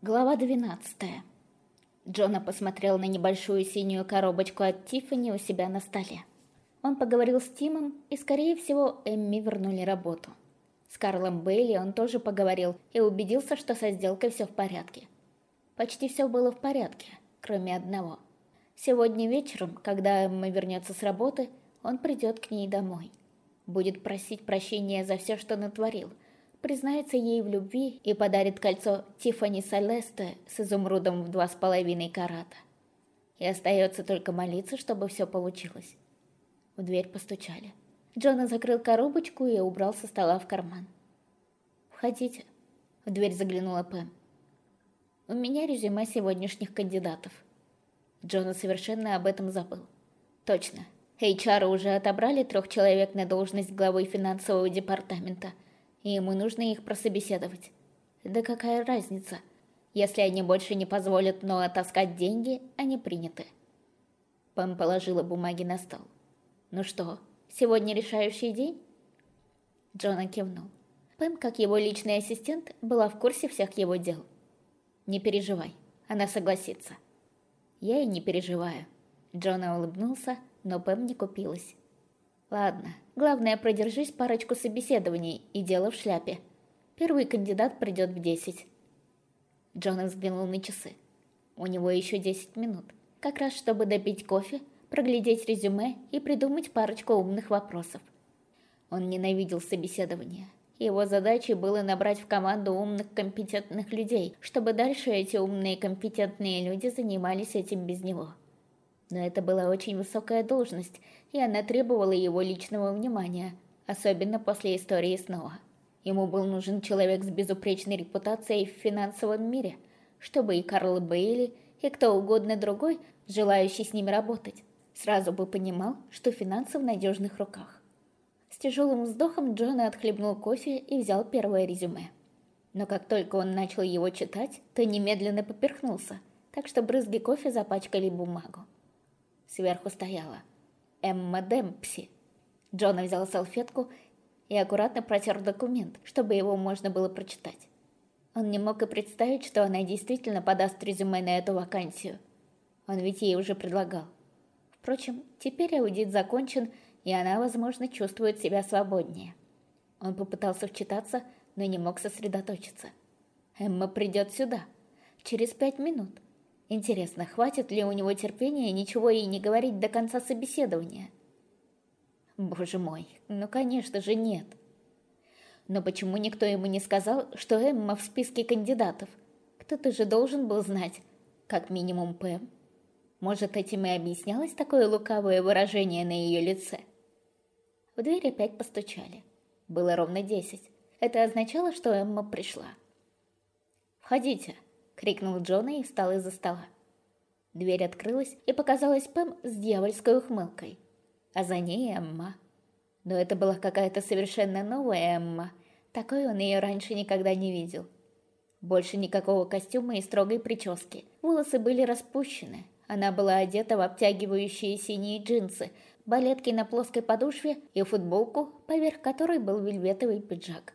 Глава 12. Джона посмотрел на небольшую синюю коробочку от Тиффани у себя на столе. Он поговорил с Тимом, и, скорее всего, Эмми вернули работу. С Карлом Бейли он тоже поговорил и убедился, что со сделкой все в порядке. Почти все было в порядке, кроме одного. Сегодня вечером, когда Эмма вернется с работы, он придет к ней домой. Будет просить прощения за все, что натворил – признается ей в любви и подарит кольцо Тиффани Селесте с изумрудом в два с половиной карата. И остается только молиться, чтобы все получилось. В дверь постучали. Джона закрыл коробочку и убрал со стола в карман. «Входите». В дверь заглянула Пэм. «У меня резюме сегодняшних кандидатов». Джона совершенно об этом забыл. «Точно. HR уже отобрали трех человек на должность главы финансового департамента – и ему нужно их прособеседовать. Да какая разница? Если они больше не позволят Ноа таскать деньги, они приняты. Пэм положила бумаги на стол. «Ну что, сегодня решающий день?» Джона кивнул. Пэм, как его личный ассистент, была в курсе всех его дел. «Не переживай, она согласится». «Я и не переживаю». Джона улыбнулся, но Пэм не купилась. Ладно, главное, продержись парочку собеседований, и дело в шляпе. Первый кандидат придет в десять. Джон взглянул на часы. У него еще десять минут. Как раз чтобы допить кофе, проглядеть резюме и придумать парочку умных вопросов. Он ненавидел собеседование. Его задачей было набрать в команду умных, компетентных людей, чтобы дальше эти умные, компетентные люди занимались этим без него. Но это была очень высокая должность, и она требовала его личного внимания, особенно после истории снова. Ему был нужен человек с безупречной репутацией в финансовом мире, чтобы и Карл Бейли, и кто угодно другой, желающий с ним работать, сразу бы понимал, что финансы в надежных руках. С тяжелым вздохом Джона отхлебнул кофе и взял первое резюме. Но как только он начал его читать, то немедленно поперхнулся, так что брызги кофе запачкали бумагу. Сверху стояла «Эмма Демпси». Джона взял салфетку и аккуратно протер документ, чтобы его можно было прочитать. Он не мог и представить, что она действительно подаст резюме на эту вакансию. Он ведь ей уже предлагал. Впрочем, теперь аудит закончен, и она, возможно, чувствует себя свободнее. Он попытался вчитаться, но не мог сосредоточиться. Эмма придет сюда. Через пять минут. Интересно, хватит ли у него терпения ничего ей не говорить до конца собеседования? Боже мой, ну конечно же нет. Но почему никто ему не сказал, что Эмма в списке кандидатов? Кто-то же должен был знать, как минимум Пэм. Может, этим и объяснялось такое лукавое выражение на ее лице? В дверь опять постучали. Было ровно десять. Это означало, что Эмма пришла. «Входите», крикнул Джона и встал из-за стола. Дверь открылась, и показалась Пэм с дьявольской ухмылкой. А за ней Эмма. Но это была какая-то совершенно новая Эмма. Такой он ее раньше никогда не видел. Больше никакого костюма и строгой прически. Волосы были распущены. Она была одета в обтягивающие синие джинсы, балетки на плоской подушве и футболку, поверх которой был вельветовый пиджак.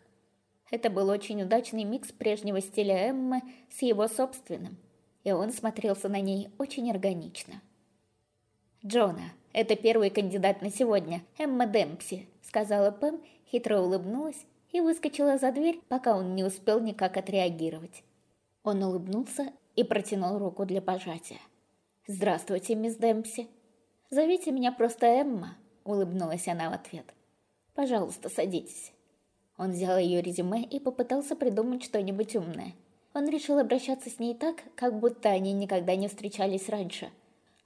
Это был очень удачный микс прежнего стиля Эммы с его собственным, и он смотрелся на ней очень органично. «Джона, это первый кандидат на сегодня, Эмма Демпси», сказала Пэм, хитро улыбнулась и выскочила за дверь, пока он не успел никак отреагировать. Он улыбнулся и протянул руку для пожатия. «Здравствуйте, мисс Демпси». «Зовите меня просто Эмма», — улыбнулась она в ответ. «Пожалуйста, садитесь». Он взял ее резюме и попытался придумать что-нибудь умное. Он решил обращаться с ней так, как будто они никогда не встречались раньше.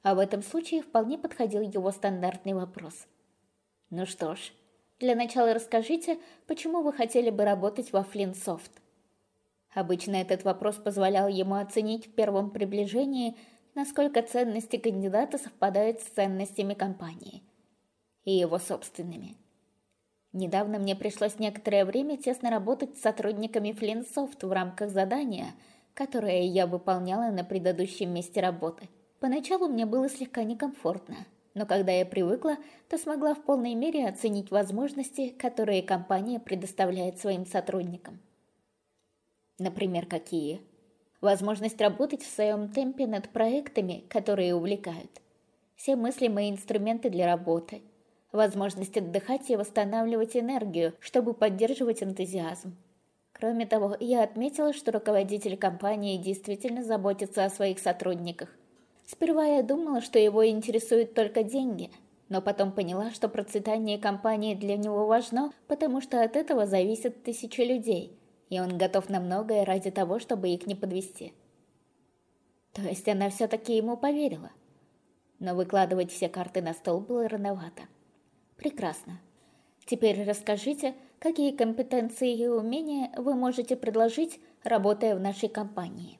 А в этом случае вполне подходил его стандартный вопрос. «Ну что ж, для начала расскажите, почему вы хотели бы работать во Флинсофт?» Обычно этот вопрос позволял ему оценить в первом приближении, насколько ценности кандидата совпадают с ценностями компании и его собственными. Недавно мне пришлось некоторое время тесно работать с сотрудниками Флинсофт в рамках задания, которое я выполняла на предыдущем месте работы. Поначалу мне было слегка некомфортно, но когда я привыкла, то смогла в полной мере оценить возможности, которые компания предоставляет своим сотрудникам. Например, какие? Возможность работать в своем темпе над проектами, которые увлекают. Все мыслимые инструменты для работы. Возможность отдыхать и восстанавливать энергию, чтобы поддерживать энтузиазм. Кроме того, я отметила, что руководитель компании действительно заботится о своих сотрудниках. Сперва я думала, что его интересуют только деньги – но потом поняла, что процветание компании для него важно, потому что от этого зависят тысячи людей, и он готов на многое ради того, чтобы их не подвести. То есть она все-таки ему поверила. Но выкладывать все карты на стол было рановато. Прекрасно. Теперь расскажите, какие компетенции и умения вы можете предложить, работая в нашей компании.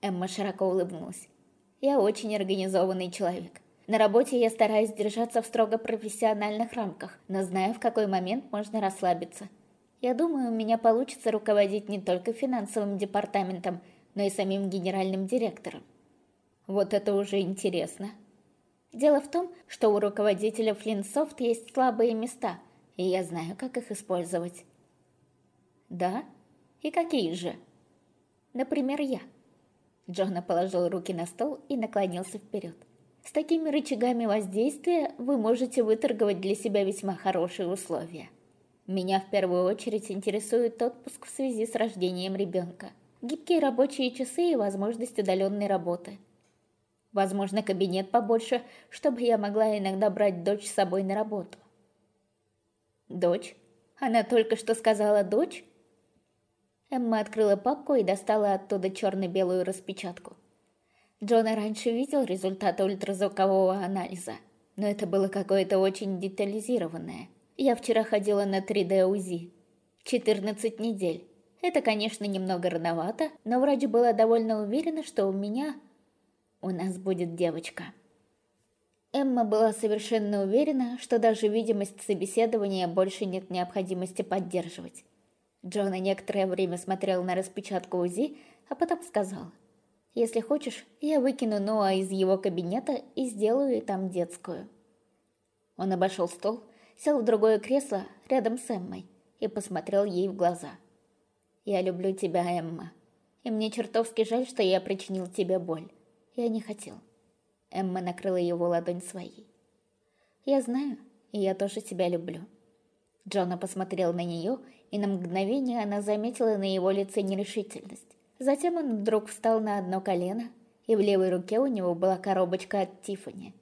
Эмма широко улыбнулась. Я очень организованный человек. На работе я стараюсь держаться в строго профессиональных рамках, но знаю, в какой момент можно расслабиться. Я думаю, у меня получится руководить не только финансовым департаментом, но и самим генеральным директором. Вот это уже интересно. Дело в том, что у руководителя Flintsoft есть слабые места, и я знаю, как их использовать. Да? И какие же? Например, я. Джона положил руки на стол и наклонился вперед. С такими рычагами воздействия вы можете выторговать для себя весьма хорошие условия. Меня в первую очередь интересует отпуск в связи с рождением ребенка, гибкие рабочие часы и возможность удаленной работы. Возможно, кабинет побольше, чтобы я могла иногда брать дочь с собой на работу. Дочь? Она только что сказала «дочь»? Эмма открыла папку и достала оттуда черно-белую распечатку. Джон раньше видел результаты ультразвукового анализа, но это было какое-то очень детализированное. Я вчера ходила на 3D-УЗИ. 14 недель. Это, конечно, немного рановато, но врач была довольно уверена, что у меня... У нас будет девочка. Эмма была совершенно уверена, что даже видимость собеседования больше нет необходимости поддерживать. Джона некоторое время смотрел на распечатку УЗИ, а потом сказал – если хочешь, я выкину Ноа из его кабинета и сделаю там детскую». Он обошел стол, сел в другое кресло рядом с Эммой и посмотрел ей в глаза. «Я люблю тебя, Эмма, и мне чертовски жаль, что я причинил тебе боль. Я не хотел». Эмма накрыла его ладонь своей. «Я знаю, и я тоже тебя люблю». Джона посмотрел на нее, и на мгновение она заметила на его лице нерешительность. Затем он вдруг встал на одно колено, и в левой руке у него была коробочка от Тиффани.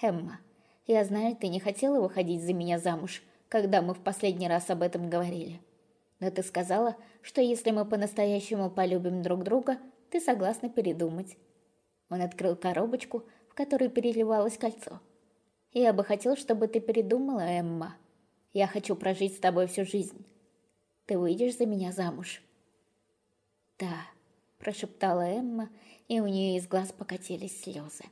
«Эмма, я знаю, ты не хотела выходить за меня замуж, когда мы в последний раз об этом говорили. Но ты сказала, что если мы по-настоящему полюбим друг друга, ты согласна передумать». Он открыл коробочку, в которой переливалось кольцо. «Я бы хотел, чтобы ты передумала, Эмма. Я хочу прожить с тобой всю жизнь. Ты выйдешь за меня замуж?» «Да», – прошептала Эмма, и у нее из глаз покатились слезы.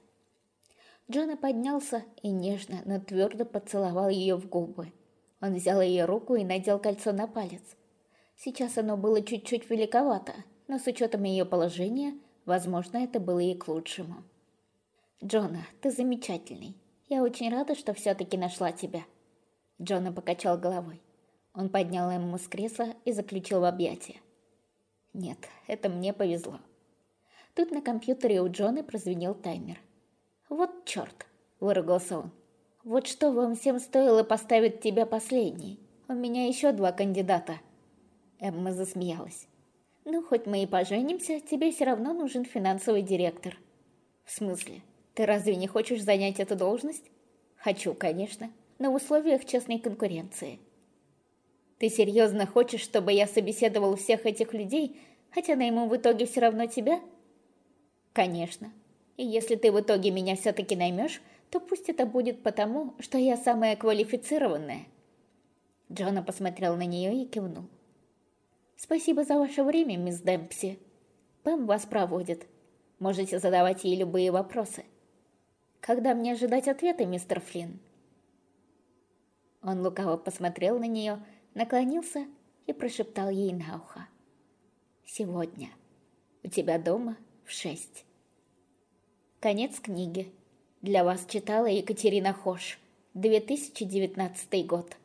Джона поднялся и нежно, но твердо поцеловал ее в губы. Он взял ее руку и надел кольцо на палец. Сейчас оно было чуть-чуть великовато, но с учетом ее положения, возможно, это было и к лучшему. «Джона, ты замечательный. Я очень рада, что все-таки нашла тебя». Джона покачал головой. Он поднял Эмму с кресла и заключил в объятия. Нет, это мне повезло. Тут на компьютере у Джона прозвенел таймер. «Вот черт!» – выругался он. «Вот что вам всем стоило поставить тебя последней? У меня еще два кандидата». Эмма засмеялась. «Ну, хоть мы и поженимся, тебе все равно нужен финансовый директор». «В смысле? Ты разве не хочешь занять эту должность?» «Хочу, конечно, на условиях честной конкуренции». Ты серьезно хочешь, чтобы я собеседовал всех этих людей, хотя найму в итоге все равно тебя? Конечно. И если ты в итоге меня все-таки наймешь, то пусть это будет потому, что я самая квалифицированная. Джона посмотрел на нее и кивнул. «Спасибо за ваше время, мисс Демпси. Пэм вас проводит. Можете задавать ей любые вопросы. Когда мне ожидать ответа, мистер Флинн?» Он лукаво посмотрел на нее, наклонился и прошептал ей на ухо. «Сегодня. У тебя дома в шесть». Конец книги. Для вас читала Екатерина Хош. 2019 год.